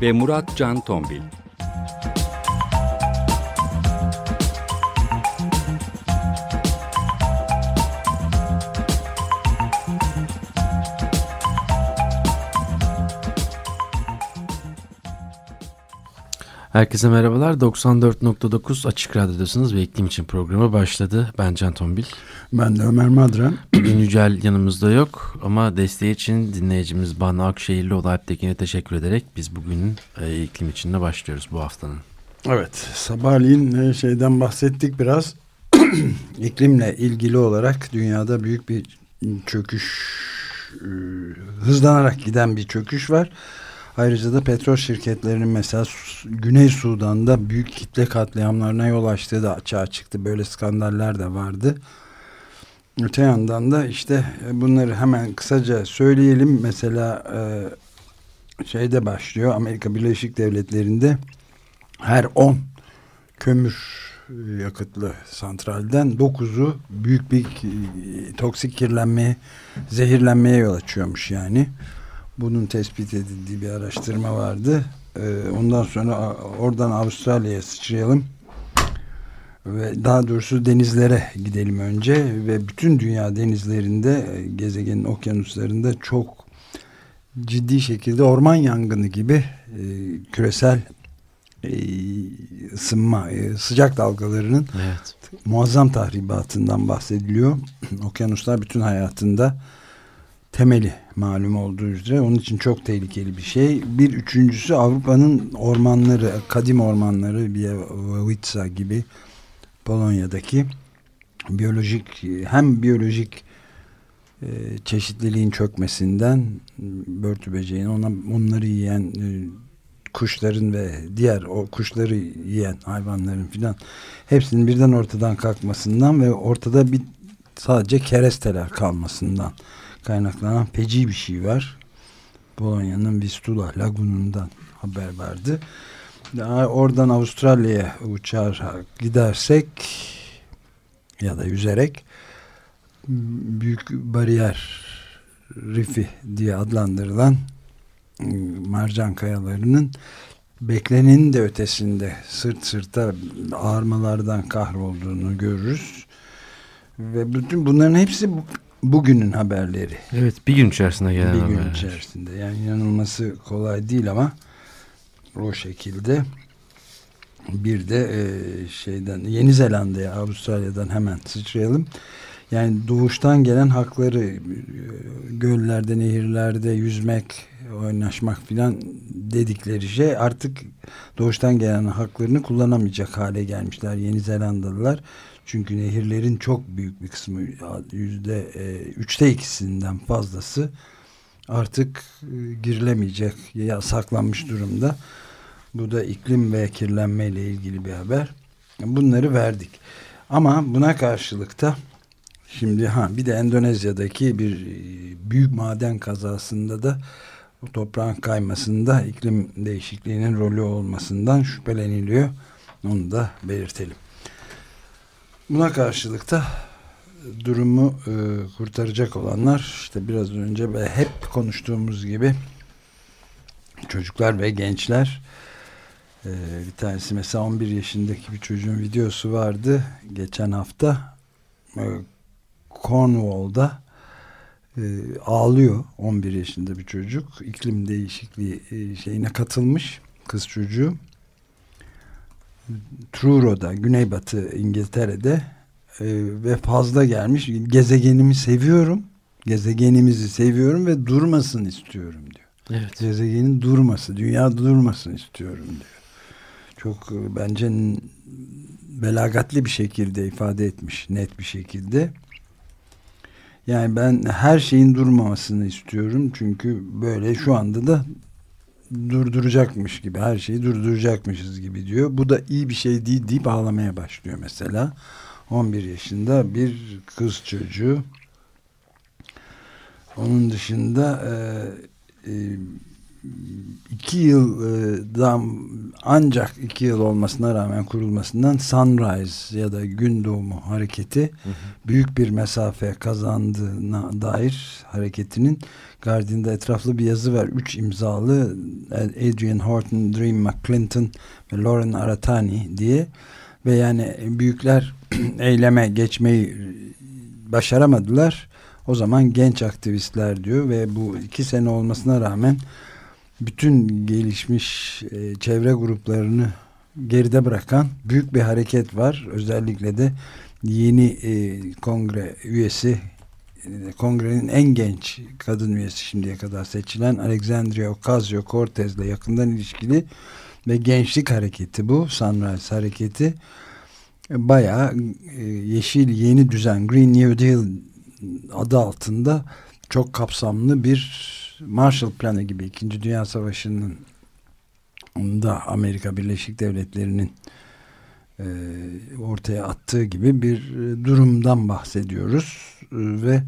ve Murat Can Tombil. Herkese merhabalar. 94.9 Açık Radyo'dasınız ve iklim için programı başladı. Ben Can Tombil. Ben de Ömer Madra. Bugün Yücel yanımızda yok ama desteği için dinleyicimiz Banu Akşehirlioğlu Alptekin'e teşekkür ederek biz bugün e, iklim içinde başlıyoruz bu haftanın. Evet sabahleyin e, şeyden bahsettik biraz. İklimle ilgili olarak dünyada büyük bir çöküş e, hızlanarak giden bir çöküş var. Ayrıca da petrol şirketlerinin mesela Güney Sudan'da büyük kitle katliamlarına yol açtığı da açığa çıktı. Böyle skandaller de vardı. Öte yandan da işte e, bunları hemen kısaca söyleyelim. Mesela e, şeyde başlıyor Amerika Birleşik Devletleri'nde her 10 kömür yakıtlı santralden 9'u büyük bir toksik kirlenmeye, zehirlenmeye yol açıyormuş yani. Bunun tespit edildiği bir araştırma vardı. Ee, ondan sonra oradan Avustralya'ya sıçrayalım. Ve daha doğrusu denizlere gidelim önce. Ve bütün dünya denizlerinde, e, gezegenin okyanuslarında çok ciddi şekilde orman yangını gibi e, küresel e, ısınma, e, sıcak dalgalarının evet. muazzam tahribatından bahsediliyor. Okyanuslar bütün hayatında temeli malum olduğu üzere. Onun için çok tehlikeli bir şey. Bir üçüncüsü Avrupa'nın ormanları, kadim ormanları, Białowieża gibi Polonya'daki biyolojik hem biyolojik e, çeşitliliğin çökmesinden börtü böceğin ona, onları yiyen e, kuşların ve diğer o kuşları yiyen hayvanların filan hepsinin birden ortadan kalkmasından ve ortada bir sadece keresteler kalmasından kaynaklanan feci bir şey var. Polonya'nın Vistula lagunundan haber vardı. Daha oradan Avustralya'ya uçar gidersek ya da yüzerek büyük bariyer rifi diye adlandırılan marcan kayalarının beklenenin de ötesinde sırt sırta ağırmalardan kahrolduğunu görürüz. Ve bütün bunların hepsi bugünün haberleri. Evet bir gün içerisinde gelen bir haberler. gün içerisinde yani inanılması kolay değil ama o şekilde bir de e, şeyden Yeni Zelanda'ya Avustralya'dan hemen sıçrayalım. Yani doğuştan gelen hakları e, göllerde, nehirlerde yüzmek, oynaşmak filan dedikleri şey artık doğuştan gelen haklarını kullanamayacak hale gelmişler Yeni Zelandalılar. Çünkü nehirlerin çok büyük bir kısmı yüzde e, üçte ikisinden fazlası artık e, girilemeyecek yasaklanmış durumda. Bu da iklim ve kirlenme ile ilgili bir haber. Bunları verdik. Ama buna karşılık da şimdi ha bir de Endonezya'daki bir e, büyük maden kazasında da toprağın kaymasında iklim değişikliğinin rolü olmasından şüpheleniliyor. Onu da belirtelim. Buna karşılık da durumu e, kurtaracak olanlar işte biraz önce ve hep konuştuğumuz gibi çocuklar ve gençler e, bir tanesi mesela 11 yaşındaki bir çocuğun videosu vardı geçen hafta. E, Cornwall'da e, ağlıyor 11 yaşında bir çocuk. İklim değişikliği e, şeyine katılmış kız çocuğu Truro'da, Güneybatı İngiltere'de e, ve fazla gelmiş. Gezegenimi seviyorum. Gezegenimizi seviyorum ve durmasın istiyorum diyor. Evet. Gezegenin durması, dünya durmasın istiyorum diyor. Çok e, bence belagatli bir şekilde ifade etmiş, net bir şekilde. Yani ben her şeyin durmamasını istiyorum çünkü böyle şu anda da durduracakmış gibi her şeyi durduracakmışız gibi diyor. Bu da iyi bir şey değil deyip ağlamaya başlıyor mesela. 11 yaşında bir kız çocuğu. Onun dışında e, e, iki yıldan ancak iki yıl olmasına rağmen kurulmasından Sunrise ya da Gün Doğumu hareketi hı hı. büyük bir mesafe kazandığına dair hareketinin Guardian'da etraflı bir yazı var. Üç imzalı Adrian Horton, Dream McClinton ve Lauren Aratani diye ve yani büyükler eyleme geçmeyi başaramadılar. O zaman genç aktivistler diyor ve bu iki sene olmasına rağmen bütün gelişmiş e, çevre gruplarını geride bırakan büyük bir hareket var. Özellikle de yeni e, kongre üyesi e, kongrenin en genç kadın üyesi şimdiye kadar seçilen Alexandria Ocasio-Cortez ile yakından ilişkili ve gençlik hareketi bu. Sunrise hareketi bayağı e, yeşil yeni düzen Green New Deal adı altında çok kapsamlı bir Marshall Planı gibi İkinci Dünya Savaşı'nın da Amerika Birleşik Devletleri'nin e, ortaya attığı gibi bir e, durumdan bahsediyoruz. E, ve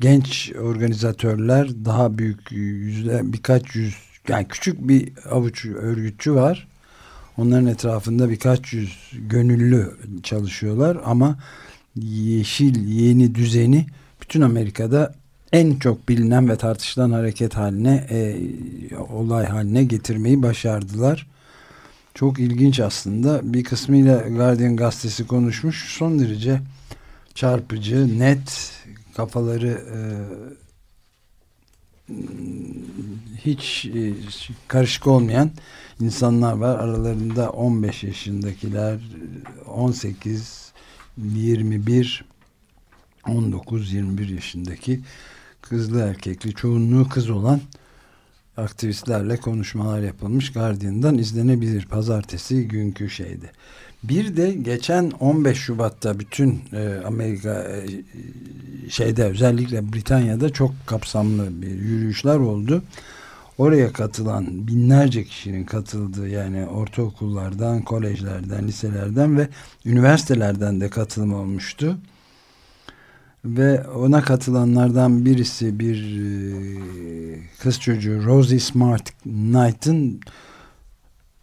genç organizatörler daha büyük yüzde birkaç yüz yani küçük bir avuç örgütçü var. Onların etrafında birkaç yüz gönüllü çalışıyorlar ama yeşil yeni düzeni bütün Amerika'da en çok bilinen ve tartışılan hareket haline e, olay haline getirmeyi başardılar. Çok ilginç aslında. Bir kısmıyla Guardian gazetesi konuşmuş. Son derece çarpıcı, net kafaları e, hiç e, karışık olmayan insanlar var. Aralarında 15 yaşındakiler, 18, 21, 19-21 yaşındaki kızlı erkekli çoğunluğu kız olan aktivistlerle konuşmalar yapılmış Guardian'dan izlenebilir pazartesi günkü şeyde. Bir de geçen 15 Şubat'ta bütün e, Amerika e, şeyde özellikle Britanya'da çok kapsamlı bir yürüyüşler oldu. Oraya katılan binlerce kişinin katıldığı yani ortaokullardan, kolejlerden, liselerden ve üniversitelerden de katılım olmuştu ve ona katılanlardan birisi bir e, kız çocuğu Rosie Smart Knight'ın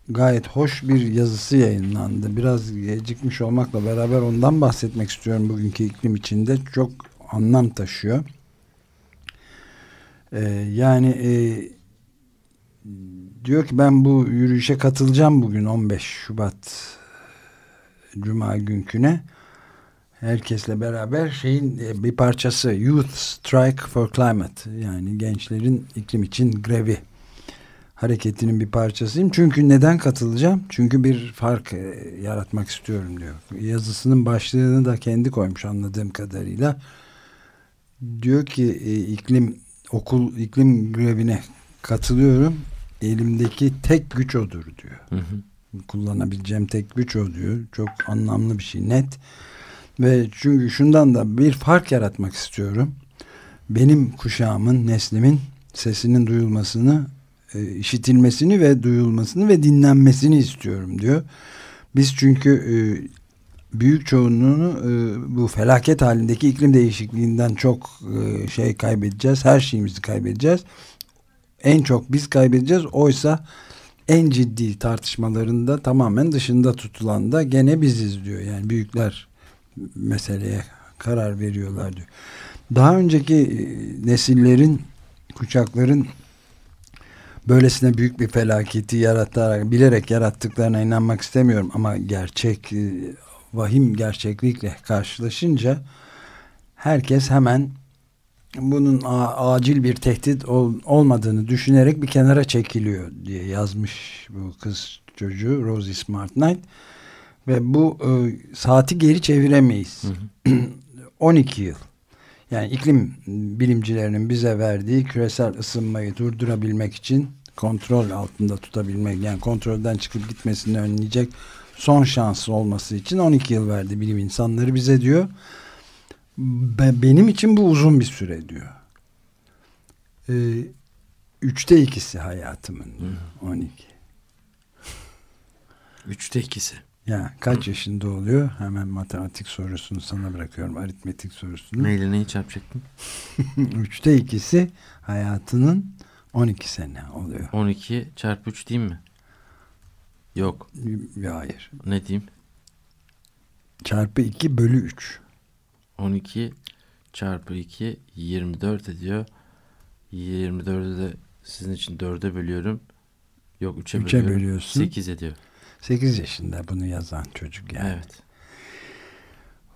gayet hoş bir yazısı yayınlandı. Biraz gecikmiş olmakla beraber ondan bahsetmek istiyorum bugünkü iklim içinde. Çok anlam taşıyor. Ee, yani e, diyor ki ben bu yürüyüşe katılacağım bugün 15 Şubat Cuma günküne herkesle beraber şeyin e, bir parçası Youth Strike for Climate yani gençlerin iklim için grevi hareketinin bir parçasıyım. Çünkü neden katılacağım? Çünkü bir fark e, yaratmak istiyorum diyor. Yazısının başlığını da kendi koymuş anladığım kadarıyla. Diyor ki e, iklim okul iklim grevine katılıyorum. Elimdeki tek güç odur diyor. Hı hı. Kullanabileceğim tek güç o diyor. Çok anlamlı bir şey net. Ve çünkü şundan da bir fark yaratmak istiyorum. Benim kuşağımın, neslimin sesinin duyulmasını, e, işitilmesini ve duyulmasını ve dinlenmesini istiyorum diyor. Biz çünkü e, büyük çoğunluğunu e, bu felaket halindeki iklim değişikliğinden çok şey kaybedeceğiz. Her şeyimizi kaybedeceğiz. En çok biz kaybedeceğiz. Oysa en ciddi tartışmalarında tamamen dışında tutulan da gene biziz diyor. Yani büyükler meseleye karar veriyorlar diyor. Daha önceki e, nesillerin, kuşakların böylesine büyük bir felaketi yaratarak, bilerek yarattıklarına inanmak istemiyorum ama gerçek, e, vahim gerçeklikle karşılaşınca herkes hemen bunun acil bir tehdit ol, olmadığını düşünerek bir kenara çekiliyor diye yazmış bu kız çocuğu Rosie Smart Knight. Ve bu e, saati geri çeviremeyiz. Hı hı. 12 yıl. Yani iklim bilimcilerinin bize verdiği küresel ısınmayı durdurabilmek için kontrol altında tutabilmek yani kontrolden çıkıp gitmesini önleyecek son şansı olması için 12 yıl verdi bilim insanları bize diyor. Be, benim için bu uzun bir süre diyor. Ee, üçte ikisi hayatımın. Hı. 12. Üçte ikisi. Ya kaç yaşında oluyor? Hemen matematik sorusunu sana bırakıyorum. Aritmetik sorusunu. Neyle neyi çarpacaktın? Üçte ikisi hayatının 12 sene oluyor. 12 çarpı 3 değil mi? Yok. Hayır. Ne diyeyim? Çarpı 2 bölü 3. 12 çarpı 2 24 ediyor. 24'ü de sizin için 4'e bölüyorum. Yok 3'e 3'e bölüyorum. bölüyorsun. 8 ediyor. 8 yaşında bunu yazan çocuk yani. Evet.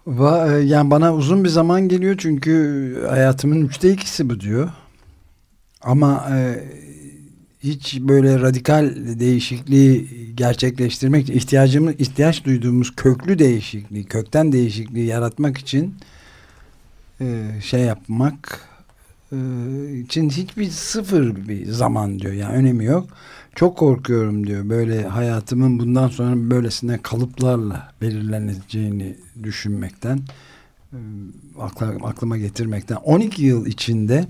Va, e, yani bana uzun bir zaman geliyor çünkü hayatımın üçte ikisi bu diyor. Ama e, hiç böyle radikal değişikliği gerçekleştirmek ihtiyacımız ihtiyaç duyduğumuz köklü değişikliği, kökten değişikliği yaratmak için e, şey yapmak e, için hiçbir sıfır bir zaman diyor. Yani önemi yok. Çok korkuyorum diyor. Böyle hayatımın bundan sonra böylesine kalıplarla belirleneceğini düşünmekten e, aklıma getirmekten 12 yıl içinde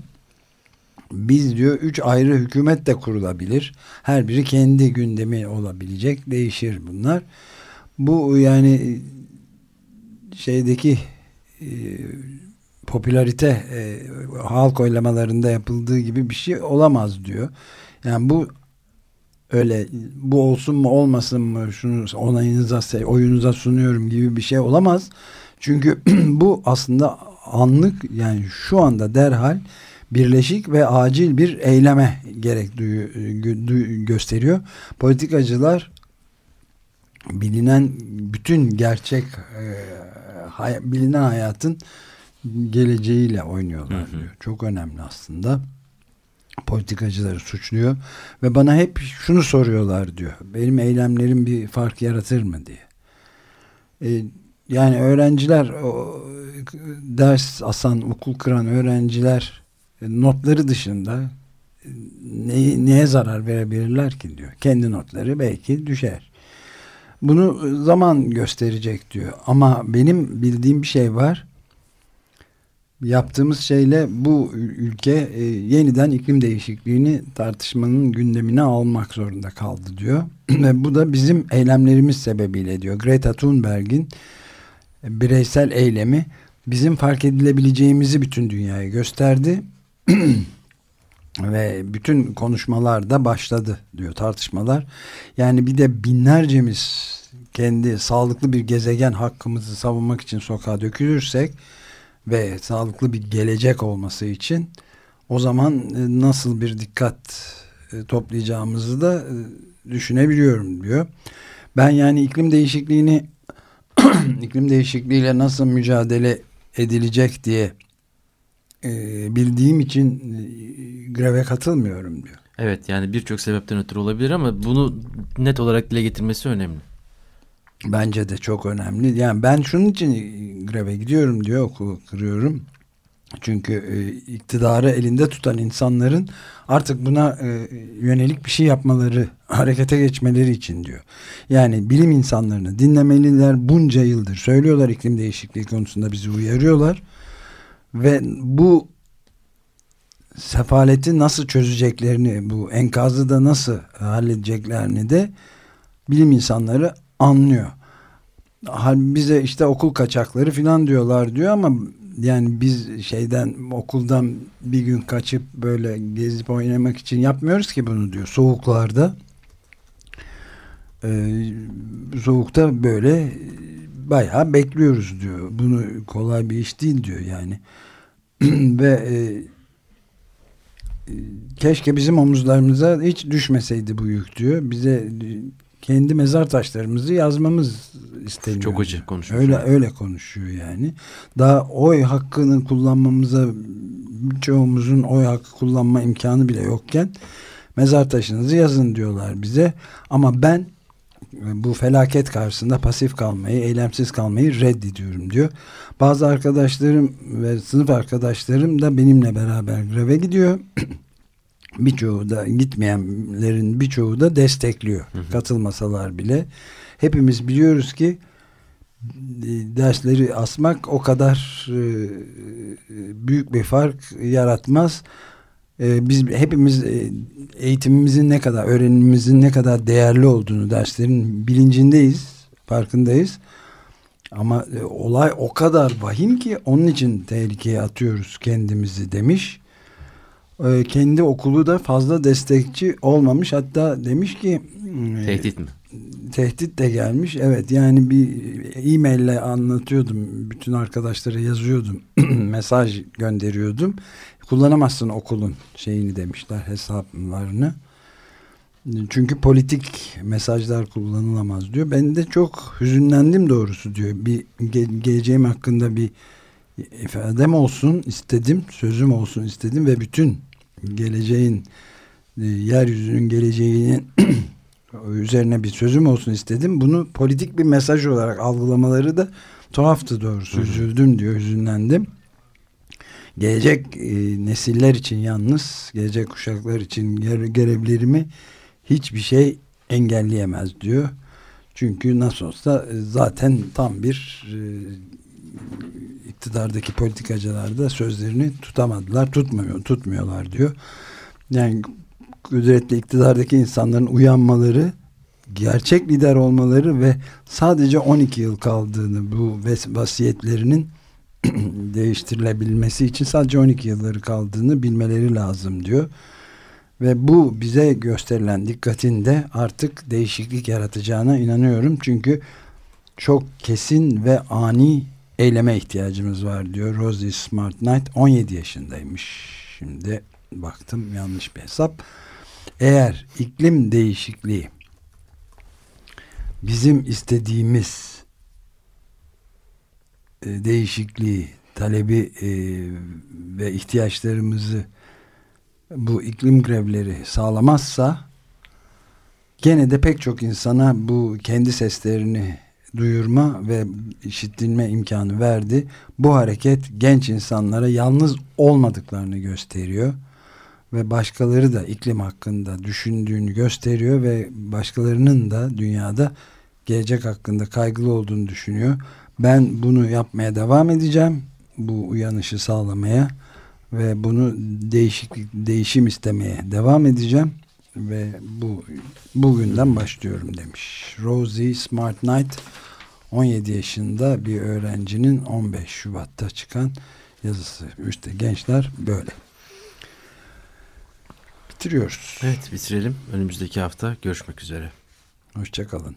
biz diyor üç ayrı hükümet de kurulabilir. Her biri kendi gündemi olabilecek. Değişir bunlar. Bu yani şeydeki e, popülarite e, halk oylamalarında yapıldığı gibi bir şey olamaz diyor. Yani bu öyle bu olsun mu olmasın mı şunu onayınıza oyunuza sunuyorum gibi bir şey olamaz. Çünkü bu aslında anlık yani şu anda derhal birleşik ve acil bir eyleme gerek duyu, gö, gösteriyor. Politikacılar bilinen bütün gerçek e, hay, bilinen hayatın geleceğiyle oynuyorlar hı hı. diyor. Çok önemli aslında. Politikacıları suçluyor ve bana hep şunu soruyorlar diyor. Benim eylemlerim bir fark yaratır mı diye. E, yani öğrenciler o, ders asan, okul kıran öğrenciler notları dışında ne, neye zarar verebilirler ki diyor. Kendi notları belki düşer. Bunu zaman gösterecek diyor. Ama benim bildiğim bir şey var. Yaptığımız şeyle bu ülke e, yeniden iklim değişikliğini tartışmanın gündemine almak zorunda kaldı diyor. Ve bu da bizim eylemlerimiz sebebiyle diyor. Greta Thunberg'in bireysel eylemi bizim fark edilebileceğimizi bütün dünyaya gösterdi ve bütün konuşmalar da başladı diyor tartışmalar. Yani bir de binlercemiz kendi sağlıklı bir gezegen hakkımızı savunmak için sokağa dökülürsek ve sağlıklı bir gelecek olması için o zaman e, nasıl bir dikkat e, toplayacağımızı da e, düşünebiliyorum diyor. Ben yani iklim değişikliğini iklim değişikliğiyle nasıl mücadele edilecek diye bildiğim için greve katılmıyorum diyor. Evet yani birçok sebepten ötürü olabilir ama bunu net olarak dile getirmesi önemli. Bence de çok önemli. Yani ben şunun için greve gidiyorum diyor okulu kırıyorum. Çünkü e, iktidarı elinde tutan insanların artık buna e, yönelik bir şey yapmaları, harekete geçmeleri için diyor. Yani bilim insanlarını dinlemeliler bunca yıldır söylüyorlar iklim değişikliği konusunda bizi uyarıyorlar. Ve bu sefaleti nasıl çözeceklerini, bu enkazı da nasıl halledeceklerini de bilim insanları anlıyor. Bize işte okul kaçakları falan diyorlar diyor ama yani biz şeyden okuldan bir gün kaçıp böyle gezip oynamak için yapmıyoruz ki bunu diyor. Soğuklarda ee, soğukta böyle bayağı bekliyoruz diyor. Bunu kolay bir iş değil diyor yani. Ve e, e, keşke bizim omuzlarımıza hiç düşmeseydi bu yük diyor. Bize kendi mezar taşlarımızı yazmamız isteniyor. Çok acı konuşuyor. Öyle öyle konuşuyor yani. Daha oy hakkını kullanmamıza çoğumuzun oy hakkı kullanma imkanı bile yokken mezar taşınızı yazın diyorlar bize. Ama ben bu felaket karşısında pasif kalmayı, eylemsiz kalmayı reddediyorum diyor. Bazı arkadaşlarım ve sınıf arkadaşlarım da benimle beraber greve gidiyor. birçoğu da gitmeyenlerin birçoğu da destekliyor. Hı hı. Katılmasalar bile. Hepimiz biliyoruz ki e, dersleri asmak o kadar e, büyük bir fark yaratmaz. e, biz hepimiz e, eğitimimizin ne kadar, öğrenimimizin ne kadar değerli olduğunu derslerin bilincindeyiz, farkındayız. Ama e, olay o kadar vahim ki onun için tehlikeye atıyoruz kendimizi demiş. E, kendi okulu da fazla destekçi olmamış. Hatta demiş ki e, tehdit mi? Tehdit de gelmiş. Evet yani bir e-maille anlatıyordum. Bütün arkadaşlara yazıyordum. Mesaj gönderiyordum. Kullanamazsın okulun şeyini demişler hesaplarını. Çünkü politik mesajlar kullanılamaz diyor. Ben de çok hüzünlendim doğrusu diyor. Bir ge geleceğim hakkında bir ifadem olsun istedim, sözüm olsun istedim ve bütün geleceğin e, yeryüzünün geleceğinin üzerine bir sözüm olsun istedim. Bunu politik bir mesaj olarak algılamaları da tuhaftı doğrusu. Üzüldüm diyor, hüzünlendim. Gelecek e, nesiller için yalnız, gelecek kuşaklar için görevlerimi hiçbir şey engelleyemez diyor. Çünkü nasıl olsa e, zaten tam bir e, iktidardaki politikacılar da sözlerini tutamadılar, tutmuyor, tutmuyorlar diyor. Yani kudretli iktidardaki insanların uyanmaları, gerçek lider olmaları ve sadece 12 yıl kaldığını bu vasiyetlerinin değiştirilebilmesi için sadece 12 yılları kaldığını bilmeleri lazım diyor. Ve bu bize gösterilen dikkatin de artık değişiklik yaratacağına inanıyorum. Çünkü çok kesin ve ani eyleme ihtiyacımız var diyor Rosie Smart Knight. 17 yaşındaymış. Şimdi baktım yanlış bir hesap. Eğer iklim değişikliği bizim istediğimiz e, değişikliği, talebi e, ve ihtiyaçlarımızı bu iklim grevleri sağlamazsa gene de pek çok insana bu kendi seslerini duyurma ve işitilme imkanı verdi. Bu hareket genç insanlara yalnız olmadıklarını gösteriyor ve başkaları da iklim hakkında düşündüğünü gösteriyor ve başkalarının da dünyada gelecek hakkında kaygılı olduğunu düşünüyor. Ben bunu yapmaya devam edeceğim. Bu uyanışı sağlamaya ve bunu değişiklik değişim istemeye devam edeceğim ve bu bugünden başlıyorum demiş. Rosie Smart Knight 17 yaşında bir öğrencinin 15 Şubat'ta çıkan yazısı. İşte gençler böyle. Bitiriyoruz. Evet bitirelim. Önümüzdeki hafta görüşmek üzere. Hoşçakalın.